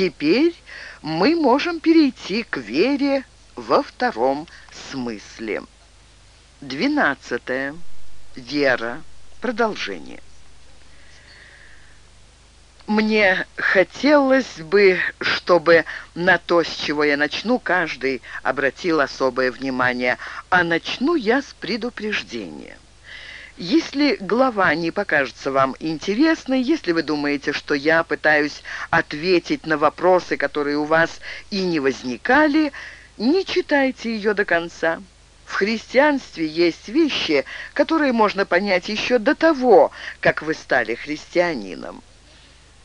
Теперь мы можем перейти к вере во втором смысле. Двенадцатое. Вера. Продолжение. Мне хотелось бы, чтобы на то, с чего я начну, каждый обратил особое внимание, а начну я с предупреждения. Если глава не покажется вам интересной, если вы думаете, что я пытаюсь ответить на вопросы, которые у вас и не возникали, не читайте ее до конца. В христианстве есть вещи, которые можно понять еще до того, как вы стали христианином.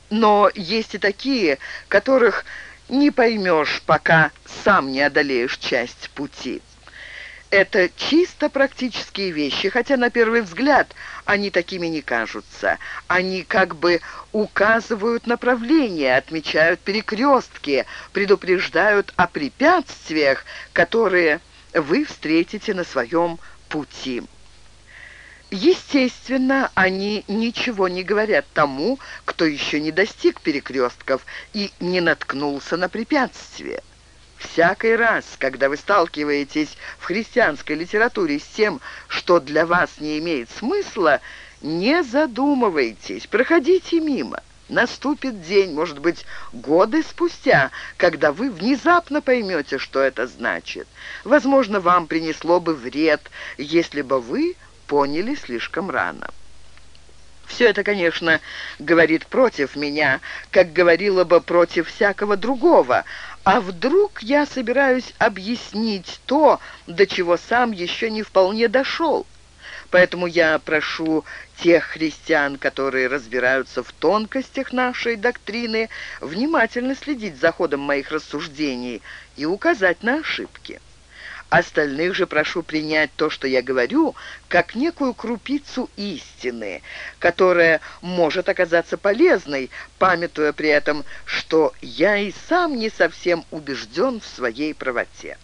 Но есть и такие, которых не поймешь, пока сам не одолеешь часть пути. Это чисто практические вещи, хотя на первый взгляд они такими не кажутся. Они как бы указывают направление, отмечают перекрестки, предупреждают о препятствиях, которые вы встретите на своем пути. Естественно, они ничего не говорят тому, кто еще не достиг перекрестков и не наткнулся на препятствия. Всякий раз, когда вы сталкиваетесь в христианской литературе с тем, что для вас не имеет смысла, не задумывайтесь, проходите мимо. Наступит день, может быть, годы спустя, когда вы внезапно поймете, что это значит. Возможно, вам принесло бы вред, если бы вы поняли слишком рано. Все это, конечно, говорит против меня, как говорило бы против всякого другого, а вдруг я собираюсь объяснить то, до чего сам еще не вполне дошел? Поэтому я прошу тех христиан, которые разбираются в тонкостях нашей доктрины, внимательно следить за ходом моих рассуждений и указать на ошибки. Остальных же прошу принять то, что я говорю, как некую крупицу истины, которая может оказаться полезной, памятуя при этом, что я и сам не совсем убежден в своей правоте.